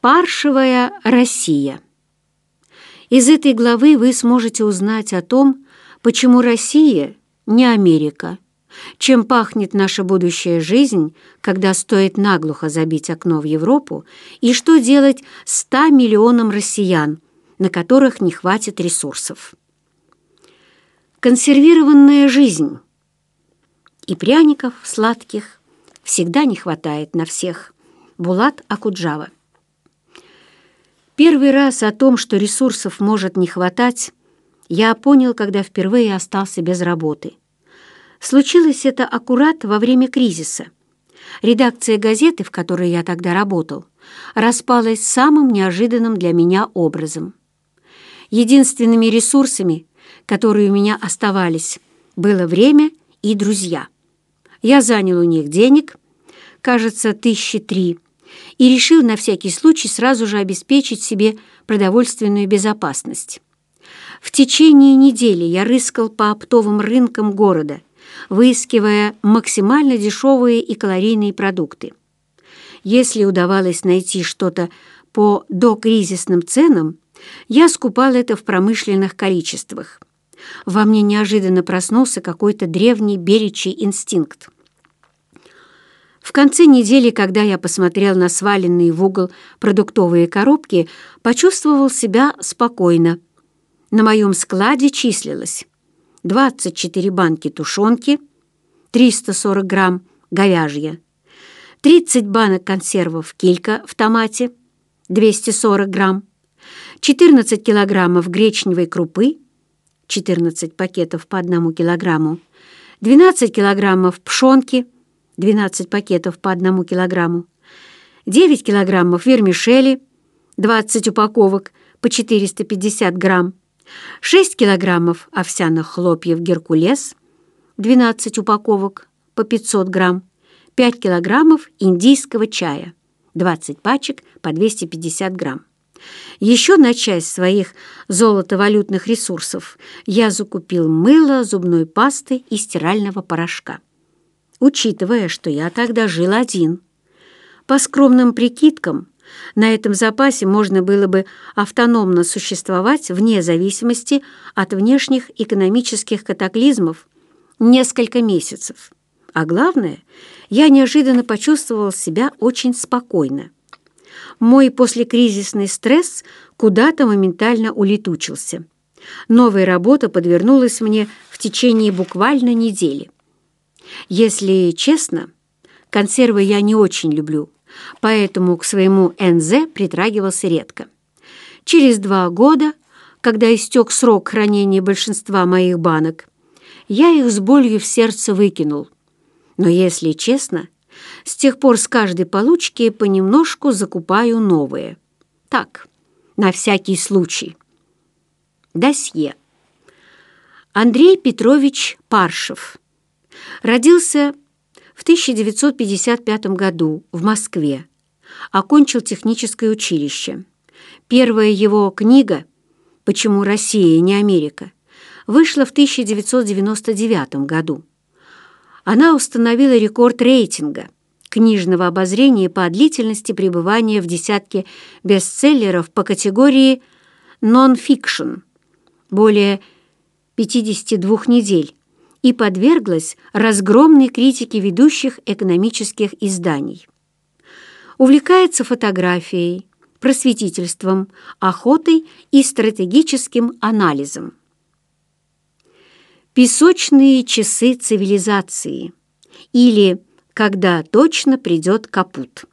Паршивая Россия. Из этой главы вы сможете узнать о том, почему Россия не Америка, чем пахнет наша будущая жизнь, когда стоит наглухо забить окно в Европу, и что делать ста миллионам россиян, на которых не хватит ресурсов. Консервированная жизнь. И пряников сладких всегда не хватает на всех. Булат Акуджава. Первый раз о том, что ресурсов может не хватать, я понял, когда впервые остался без работы. Случилось это аккурат во время кризиса. Редакция газеты, в которой я тогда работал, распалась самым неожиданным для меня образом. Единственными ресурсами, которые у меня оставались, было время и друзья. Я занял у них денег, кажется, тысячи три, и решил на всякий случай сразу же обеспечить себе продовольственную безопасность. В течение недели я рыскал по оптовым рынкам города, выискивая максимально дешевые и калорийные продукты. Если удавалось найти что-то по докризисным ценам, я скупал это в промышленных количествах. Во мне неожиданно проснулся какой-то древний беречий инстинкт. В конце недели, когда я посмотрел на сваленные в угол продуктовые коробки, почувствовал себя спокойно. На моем складе числилось 24 банки тушенки, 340 грамм говяжья, 30 банок консервов килька в томате, 240 грамм, 14 килограммов гречневой крупы, 14 пакетов по 1 килограмму, 12 килограммов пшенки – 12 пакетов по 1 килограмму, 9 килограммов вермишели, 20 упаковок по 450 грамм, 6 килограммов овсяных хлопьев «Геркулес», 12 упаковок по 500 грамм, 5 килограммов индийского чая, 20 пачек по 250 грамм. Еще на часть своих золотовалютных ресурсов я закупил мыло, зубной пасты и стирального порошка учитывая, что я тогда жил один. По скромным прикидкам, на этом запасе можно было бы автономно существовать вне зависимости от внешних экономических катаклизмов несколько месяцев. А главное, я неожиданно почувствовал себя очень спокойно. Мой послекризисный стресс куда-то моментально улетучился. Новая работа подвернулась мне в течение буквально недели. Если честно, консервы я не очень люблю, поэтому к своему НЗ притрагивался редко. Через два года, когда истек срок хранения большинства моих банок, я их с болью в сердце выкинул. Но, если честно, с тех пор с каждой получки понемножку закупаю новые. Так, на всякий случай. Досье. Андрей Петрович Паршев. Родился в 1955 году в Москве. Окончил техническое училище. Первая его книга «Почему Россия не Америка» вышла в 1999 году. Она установила рекорд рейтинга книжного обозрения по длительности пребывания в десятке бестселлеров по категории «нон-фикшн» более 52 недель и подверглась разгромной критике ведущих экономических изданий. Увлекается фотографией, просветительством, охотой и стратегическим анализом. Песочные часы цивилизации или «Когда точно придет капут».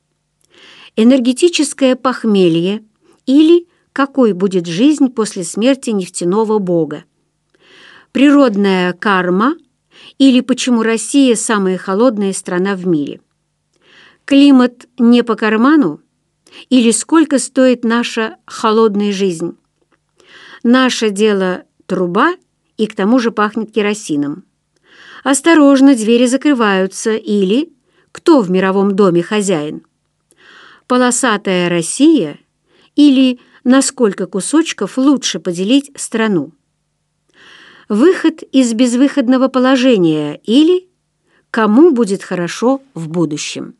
Энергетическое похмелье или «Какой будет жизнь после смерти нефтяного бога» природная карма или почему Россия самая холодная страна в мире. Климат не по карману или сколько стоит наша холодная жизнь. Наше дело труба и к тому же пахнет керосином. Осторожно, двери закрываются или кто в мировом доме хозяин? Полосатая Россия или на сколько кусочков лучше поделить страну? Выход из безвыходного положения или кому будет хорошо в будущем.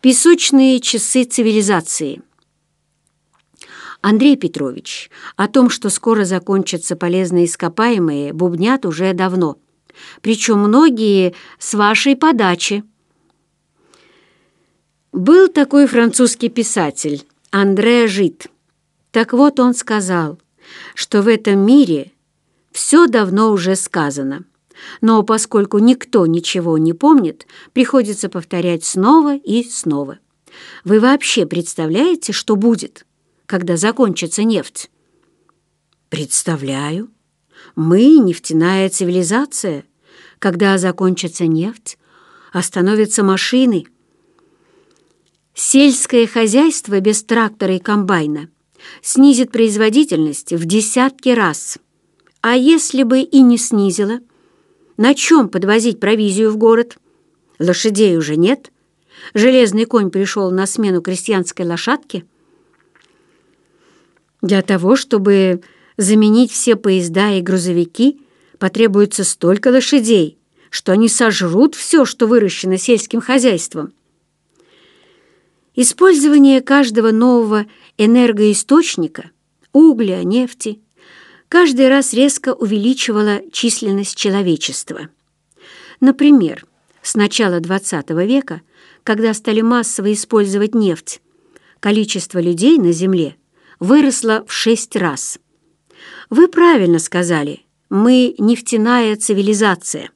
Песочные часы цивилизации. Андрей Петрович, о том, что скоро закончатся полезные ископаемые, бубнят уже давно. Причем многие с вашей подачи. Был такой французский писатель Андре Жит. Так вот он сказал, что в этом мире все давно уже сказано. Но поскольку никто ничего не помнит, приходится повторять снова и снова. Вы вообще представляете, что будет, когда закончится нефть? Представляю. Мы — нефтяная цивилизация. Когда закончится нефть, остановятся машины. Сельское хозяйство без трактора и комбайна снизит производительность в десятки раз. А если бы и не снизило — на чем подвозить провизию в город? Лошадей уже нет. Железный конь пришел на смену крестьянской лошадке. Для того, чтобы заменить все поезда и грузовики, потребуется столько лошадей, что они сожрут все, что выращено сельским хозяйством. Использование каждого нового энергоисточника, угля, нефти, каждый раз резко увеличивала численность человечества. Например, с начала XX века, когда стали массово использовать нефть, количество людей на Земле выросло в шесть раз. Вы правильно сказали, мы нефтяная цивилизация.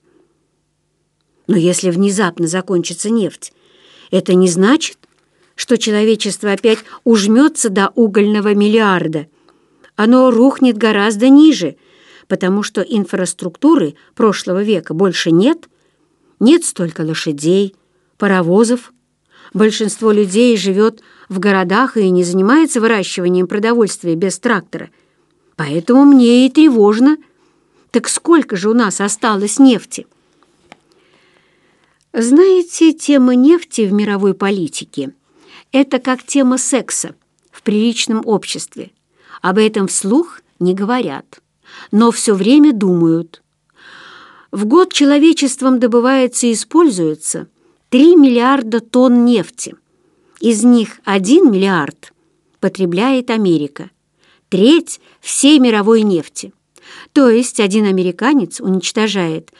Но если внезапно закончится нефть, это не значит, что человечество опять ужмется до угольного миллиарда – оно рухнет гораздо ниже, потому что инфраструктуры прошлого века больше нет, нет столько лошадей, паровозов. Большинство людей живет в городах и не занимается выращиванием продовольствия без трактора. Поэтому мне и тревожно. Так сколько же у нас осталось нефти? Знаете, тема нефти в мировой политике – это как тема секса в приличном обществе. Об этом вслух не говорят, но все время думают. В год человечеством добывается и используется 3 миллиарда тонн нефти. Из них 1 миллиард потребляет Америка, треть всей мировой нефти. То есть один американец уничтожает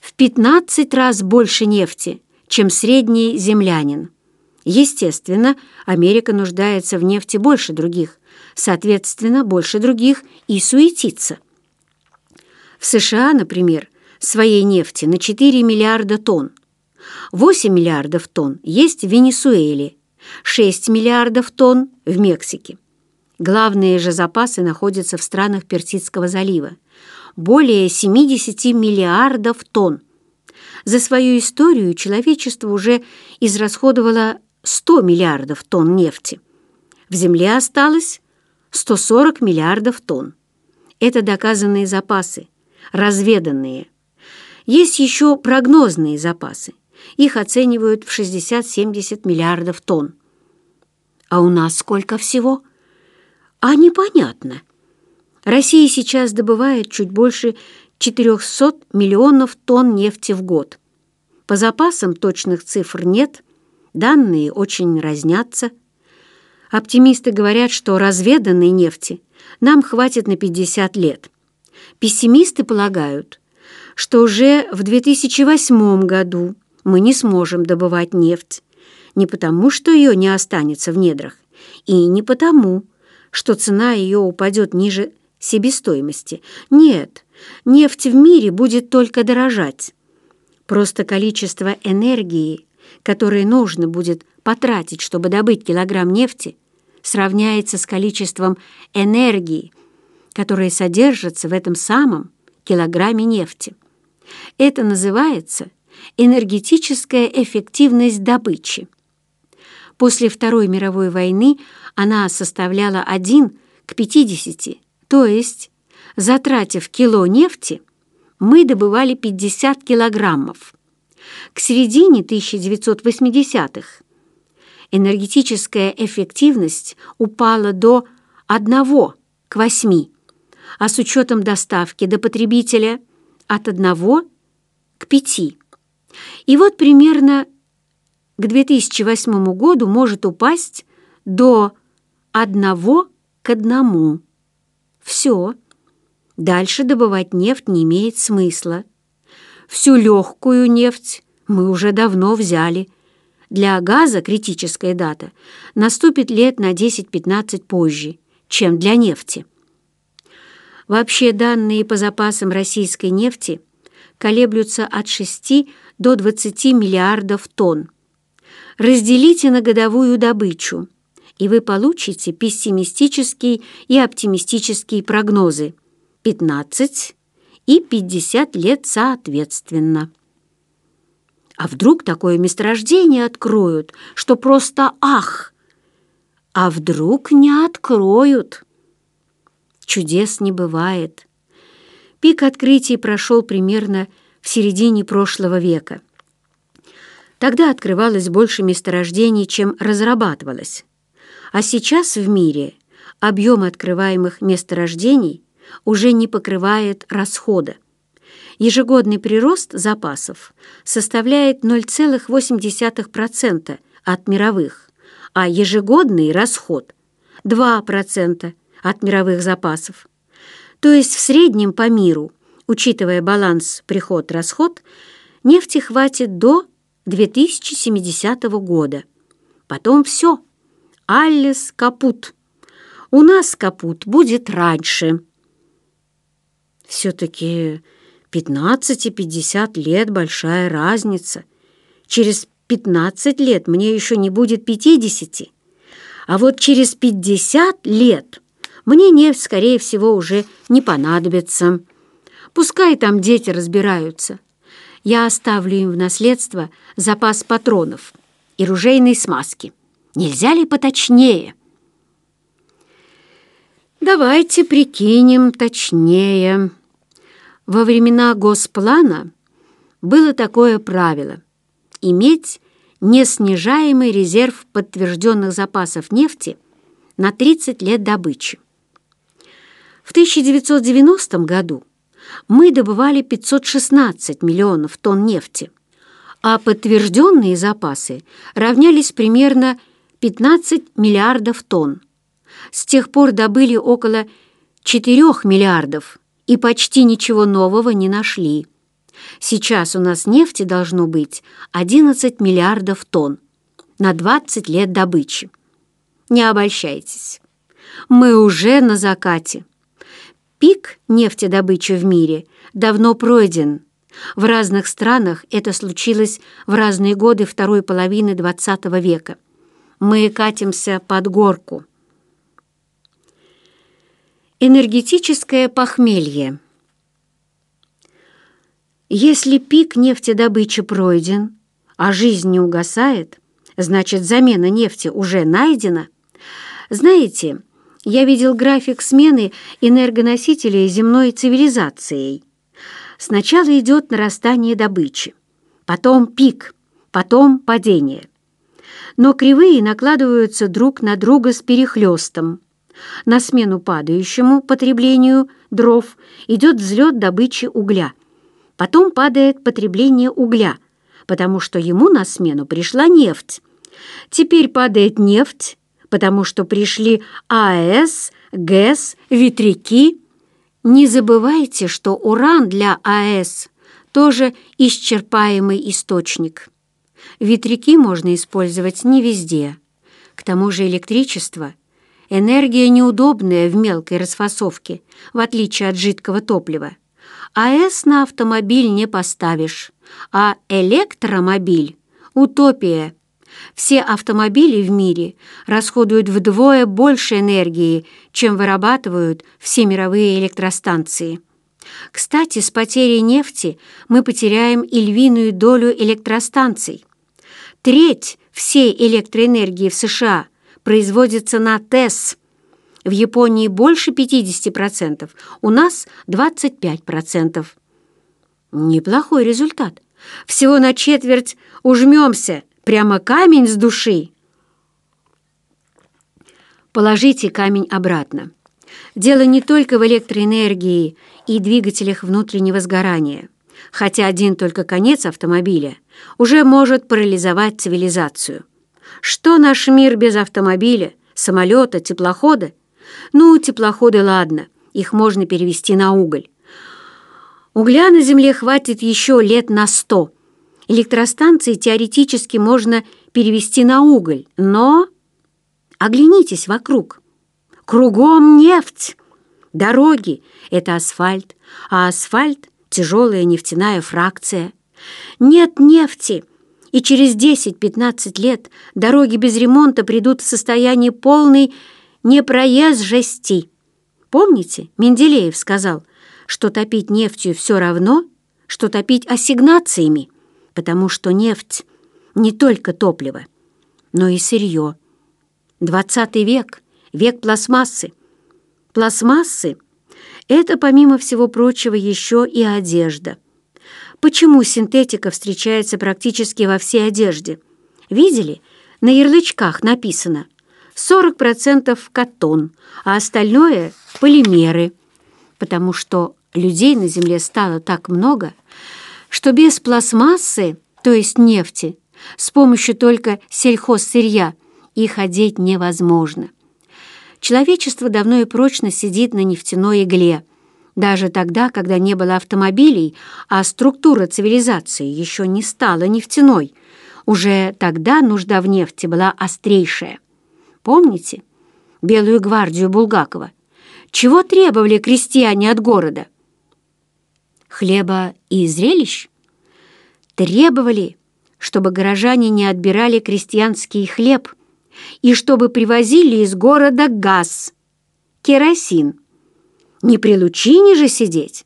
в 15 раз больше нефти, чем средний землянин. Естественно, Америка нуждается в нефти больше других, соответственно, больше других и суетится. В США, например, своей нефти на 4 миллиарда тонн. 8 миллиардов тонн есть в Венесуэле, 6 миллиардов тонн в Мексике. Главные же запасы находятся в странах Персидского залива. Более 70 миллиардов тонн. За свою историю человечество уже израсходовало 100 миллиардов тонн нефти. В земле осталось 140 миллиардов тонн. Это доказанные запасы, разведанные. Есть еще прогнозные запасы. Их оценивают в 60-70 миллиардов тонн. А у нас сколько всего? А непонятно. Россия сейчас добывает чуть больше 400 миллионов тонн нефти в год. По запасам точных цифр нет, данные очень разнятся – Оптимисты говорят, что разведанной нефти нам хватит на 50 лет. Пессимисты полагают, что уже в 2008 году мы не сможем добывать нефть, не потому, что ее не останется в недрах, и не потому, что цена ее упадет ниже себестоимости. Нет, нефть в мире будет только дорожать. Просто количество энергии, которое нужно будет потратить, чтобы добыть килограмм нефти, сравняется с количеством энергии, которая содержится в этом самом килограмме нефти. Это называется энергетическая эффективность добычи. После Второй мировой войны она составляла 1 к 50, то есть, затратив кило нефти, мы добывали 50 килограммов. К середине 1980-х энергетическая эффективность упала до 1 к 8, а с учетом доставки до потребителя от 1 к 5. И вот примерно к 2008 году может упасть до одного к одному. Все. Дальше добывать нефть не имеет смысла. Всю легкую нефть мы уже давно взяли. Для газа критическая дата наступит лет на 10-15 позже, чем для нефти. Вообще данные по запасам российской нефти колеблются от 6 до 20 миллиардов тонн. Разделите на годовую добычу, и вы получите пессимистические и оптимистические прогнозы 15 и 50 лет соответственно. А вдруг такое месторождение откроют, что просто ах! А вдруг не откроют? Чудес не бывает. Пик открытий прошел примерно в середине прошлого века. Тогда открывалось больше месторождений, чем разрабатывалось. А сейчас в мире объем открываемых месторождений уже не покрывает расхода. Ежегодный прирост запасов составляет 0,8% от мировых, а ежегодный расход – 2% от мировых запасов. То есть в среднем по миру, учитывая баланс приход-расход, нефти хватит до 2070 года. Потом все. Аллес капут. У нас капут будет раньше. Все-таки 15 и 50 лет — большая разница. Через 15 лет мне еще не будет 50. А вот через 50 лет мне нефть, скорее всего, уже не понадобится. Пускай там дети разбираются. Я оставлю им в наследство запас патронов и ружейной смазки. Нельзя ли поточнее? Давайте прикинем точнее. Во времена Госплана было такое правило – иметь неснижаемый резерв подтвержденных запасов нефти на 30 лет добычи. В 1990 году мы добывали 516 миллионов тонн нефти, а подтвержденные запасы равнялись примерно 15 миллиардов тонн. С тех пор добыли около 4 миллиардов и почти ничего нового не нашли. Сейчас у нас нефти должно быть 11 миллиардов тонн на 20 лет добычи. Не обольщайтесь. Мы уже на закате. Пик нефтедобычи в мире давно пройден. В разных странах это случилось в разные годы второй половины XX века. Мы катимся под горку. Энергетическое похмелье. Если пик нефтедобычи пройден, а жизнь не угасает, значит, замена нефти уже найдена. Знаете, я видел график смены энергоносителей земной цивилизацией. Сначала идет нарастание добычи, потом пик, потом падение. Но кривые накладываются друг на друга с перехлестом. На смену падающему потреблению дров идет взлет добычи угля. Потом падает потребление угля, потому что ему на смену пришла нефть. Теперь падает нефть, потому что пришли АЭС, ГЭС, ветряки. Не забывайте, что уран для АЭС тоже исчерпаемый источник. Ветряки можно использовать не везде. К тому же электричество – Энергия неудобная в мелкой расфасовке, в отличие от жидкого топлива. АЭС на автомобиль не поставишь, а электромобиль – утопия. Все автомобили в мире расходуют вдвое больше энергии, чем вырабатывают все мировые электростанции. Кстати, с потерей нефти мы потеряем и львиную долю электростанций. Треть всей электроэнергии в США – производится на ТЭС. В Японии больше 50%, у нас 25%. Неплохой результат. Всего на четверть ужмемся, прямо камень с души. Положите камень обратно. Дело не только в электроэнергии и двигателях внутреннего сгорания. хотя один только конец автомобиля уже может парализовать цивилизацию. Что наш мир без автомобиля, самолета, теплохода? Ну, теплоходы, ладно, их можно перевести на уголь. Угля на Земле хватит еще лет на сто. Электростанции теоретически можно перевести на уголь, но... Оглянитесь вокруг. Кругом нефть. Дороги — это асфальт, а асфальт — тяжелая нефтяная фракция. Нет нефти, и через 10-15 лет дороги без ремонта придут в состояние полной непроезжести. Помните, Менделеев сказал, что топить нефтью все равно, что топить ассигнациями, потому что нефть — не только топливо, но и сырье. Двадцатый век — век пластмассы. Пластмассы — это, помимо всего прочего, еще и одежда. Почему синтетика встречается практически во всей одежде? Видели? На ярлычках написано 40% катон, а остальное — полимеры. Потому что людей на Земле стало так много, что без пластмассы, то есть нефти, с помощью только сельхозсырья их одеть невозможно. Человечество давно и прочно сидит на нефтяной игле, даже тогда, когда не было автомобилей, а структура цивилизации еще не стала нефтяной. Уже тогда нужда в нефти была острейшая. Помните Белую гвардию Булгакова? Чего требовали крестьяне от города? Хлеба и зрелищ? Требовали, чтобы горожане не отбирали крестьянский хлеб – и чтобы привозили из города газ, керосин. Не при лучине же сидеть.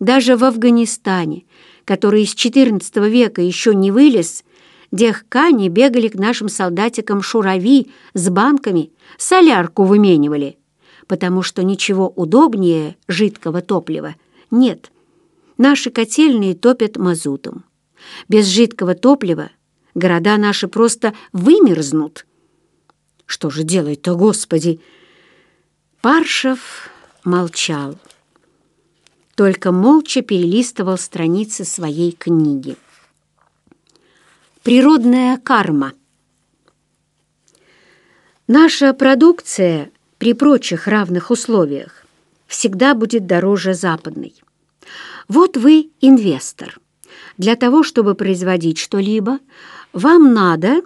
Даже в Афганистане, который из XIV века еще не вылез, дехкани бегали к нашим солдатикам шурави с банками, солярку выменивали, потому что ничего удобнее жидкого топлива нет. Наши котельные топят мазутом. Без жидкого топлива города наши просто вымерзнут. Что же делать-то, Господи?» Паршев молчал, только молча перелистывал страницы своей книги. Природная карма. Наша продукция при прочих равных условиях всегда будет дороже западной. Вот вы инвестор. Для того, чтобы производить что-либо, вам надо,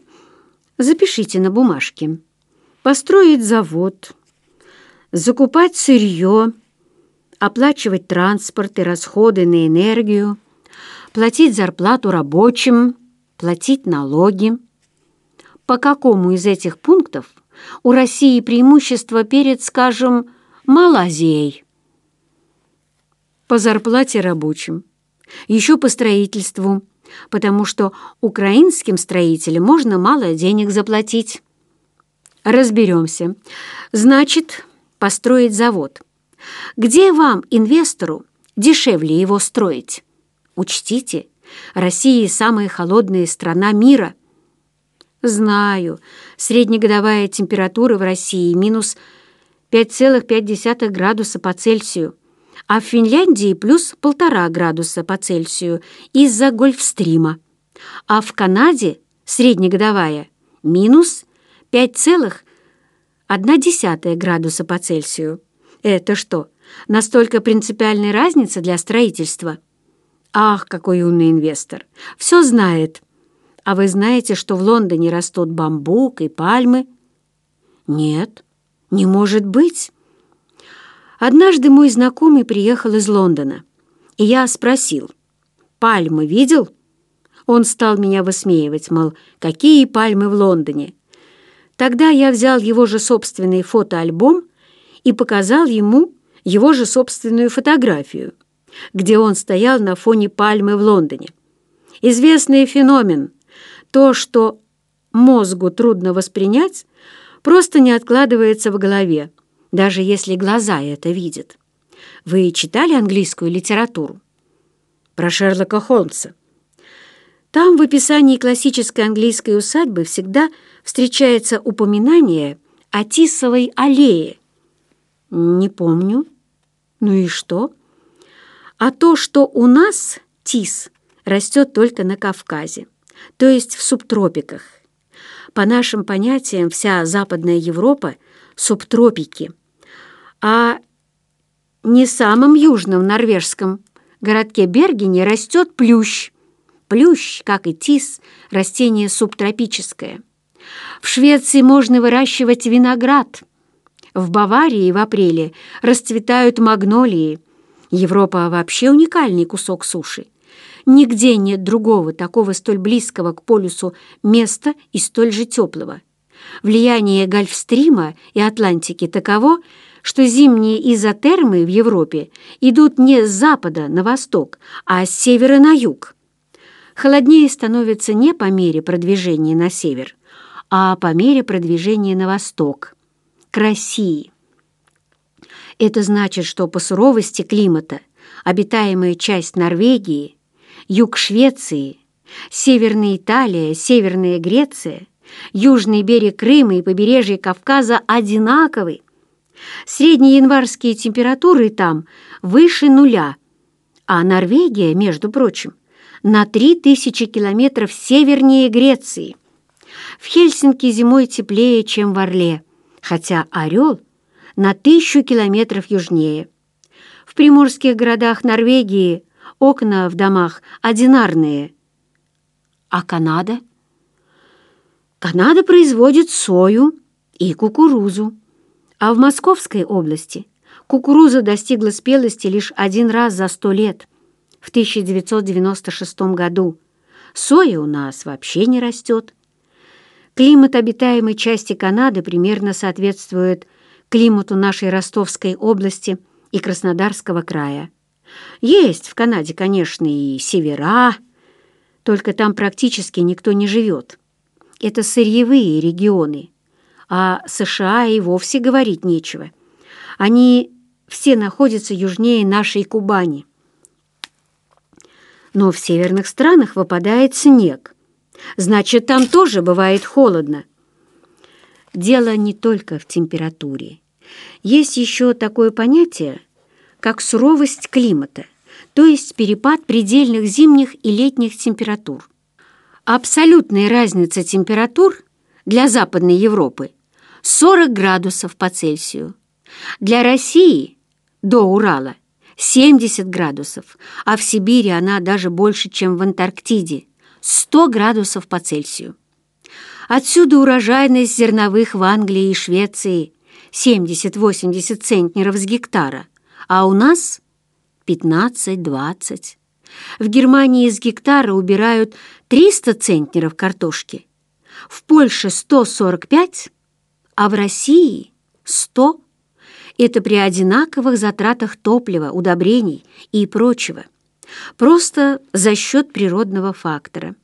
запишите на бумажке, построить завод, закупать сырье, оплачивать транспорт и расходы на энергию, платить зарплату рабочим, платить налоги. По какому из этих пунктов у России преимущество перед, скажем, Малайзией? По зарплате рабочим, еще по строительству, потому что украинским строителям можно мало денег заплатить. Разберемся. Значит, построить завод. Где вам, инвестору, дешевле его строить? Учтите, Россия самая холодная страна мира. Знаю, среднегодовая температура в России минус 5,5 градуса по Цельсию, а в Финляндии плюс 1,5 градуса по Цельсию из-за Гольфстрима, а в Канаде среднегодовая минус 5,1 градуса по Цельсию. Это что, настолько принципиальная разница для строительства? Ах, какой умный инвестор! Все знает. А вы знаете, что в Лондоне растут бамбук и пальмы? Нет, не может быть. Однажды мой знакомый приехал из Лондона, и я спросил, «Пальмы видел?» Он стал меня высмеивать, мол, какие пальмы в Лондоне? Тогда я взял его же собственный фотоальбом и показал ему его же собственную фотографию, где он стоял на фоне пальмы в Лондоне. Известный феномен. То, что мозгу трудно воспринять, просто не откладывается в голове, даже если глаза это видят. Вы читали английскую литературу? Про Шерлока Холмса. Там в описании классической английской усадьбы всегда встречается упоминание о Тисовой аллее. Не помню. Ну и что? А то, что у нас тис растет только на Кавказе, то есть в субтропиках. По нашим понятиям, вся Западная Европа — субтропики, а не самым южном норвежском городке Бергене растет плющ. Плющ, как и тис, растение субтропическое. В Швеции можно выращивать виноград. В Баварии в апреле расцветают магнолии. Европа вообще уникальный кусок суши. Нигде нет другого такого столь близкого к полюсу места и столь же теплого. Влияние Гольфстрима и Атлантики таково, что зимние изотермы в Европе идут не с запада на восток, а с севера на юг. Холоднее становится не по мере продвижения на север, а по мере продвижения на восток, к России. Это значит, что по суровости климата обитаемая часть Норвегии, юг Швеции, Северная Италия, Северная Греция, южный берег Крыма и побережье Кавказа одинаковы. Средние январские температуры там выше нуля, а Норвегия, между прочим, на 3000 километров севернее Греции. В Хельсинки зимой теплее, чем в Орле, хотя Орел на тысячу километров южнее. В приморских городах Норвегии окна в домах одинарные. А Канада? Канада производит сою и кукурузу. А в Московской области кукуруза достигла спелости лишь один раз за сто лет, в 1996 году. Соя у нас вообще не растет. Климат обитаемой части Канады примерно соответствует климату нашей Ростовской области и Краснодарского края. Есть в Канаде, конечно, и севера, только там практически никто не живет. Это сырьевые регионы, а США и вовсе говорить нечего. Они все находятся южнее нашей Кубани. Но в северных странах выпадает снег. Значит, там тоже бывает холодно. Дело не только в температуре. Есть еще такое понятие, как суровость климата, то есть перепад предельных зимних и летних температур. Абсолютная разница температур для Западной Европы 40 градусов по Цельсию. Для России до Урала 70 градусов, а в Сибири она даже больше, чем в Антарктиде 100 градусов по Цельсию. Отсюда урожайность зерновых в Англии и Швеции 70-80 центнеров с гектара, а у нас 15-20. В Германии из гектара убирают 300 центнеров картошки, в Польше 145, а в России 100. Это при одинаковых затратах топлива, удобрений и прочего. Просто за счет природного фактора.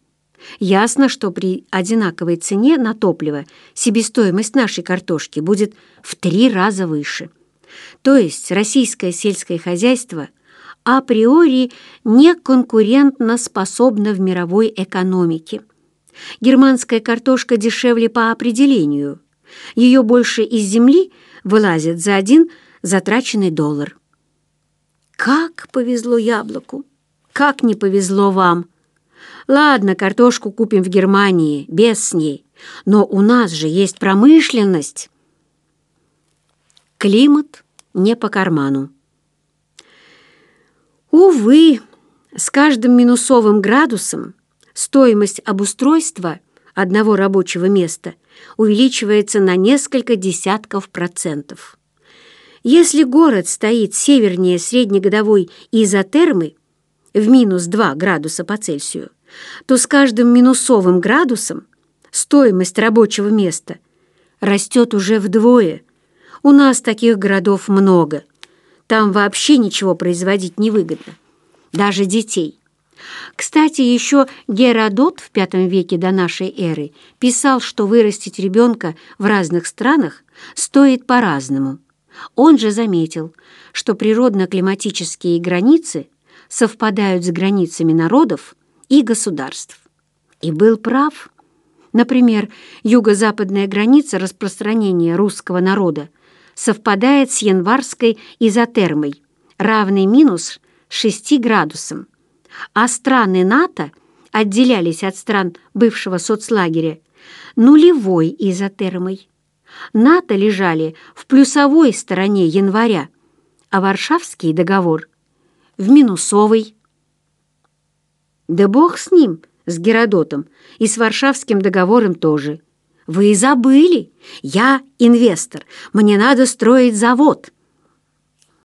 Ясно, что при одинаковой цене на топливо себестоимость нашей картошки будет в три раза выше. То есть российское сельское хозяйство априори не конкурентно способно в мировой экономике. Германская картошка дешевле по определению. Ее больше из земли вылазит за один затраченный доллар. Как повезло яблоку! Как не повезло вам! Ладно, картошку купим в Германии, без с ней, но у нас же есть промышленность. Климат не по карману. Увы, с каждым минусовым градусом стоимость обустройства одного рабочего места увеличивается на несколько десятков процентов. Если город стоит севернее среднегодовой изотермы в минус 2 градуса по Цельсию, то с каждым минусовым градусом стоимость рабочего места растет уже вдвое. У нас таких городов много. Там вообще ничего производить невыгодно. Даже детей. Кстати, еще Геродот в V веке до нашей эры писал, что вырастить ребенка в разных странах стоит по-разному. Он же заметил, что природно-климатические границы совпадают с границами народов и государств. И был прав. Например, юго-западная граница распространения русского народа совпадает с январской изотермой, равной минус 6 градусам, а страны НАТО отделялись от стран бывшего соцлагеря нулевой изотермой. НАТО лежали в плюсовой стороне января, а Варшавский договор — в минусовой. Да бог с ним, с Геродотом, и с Варшавским договором тоже. Вы забыли, я инвестор, мне надо строить завод.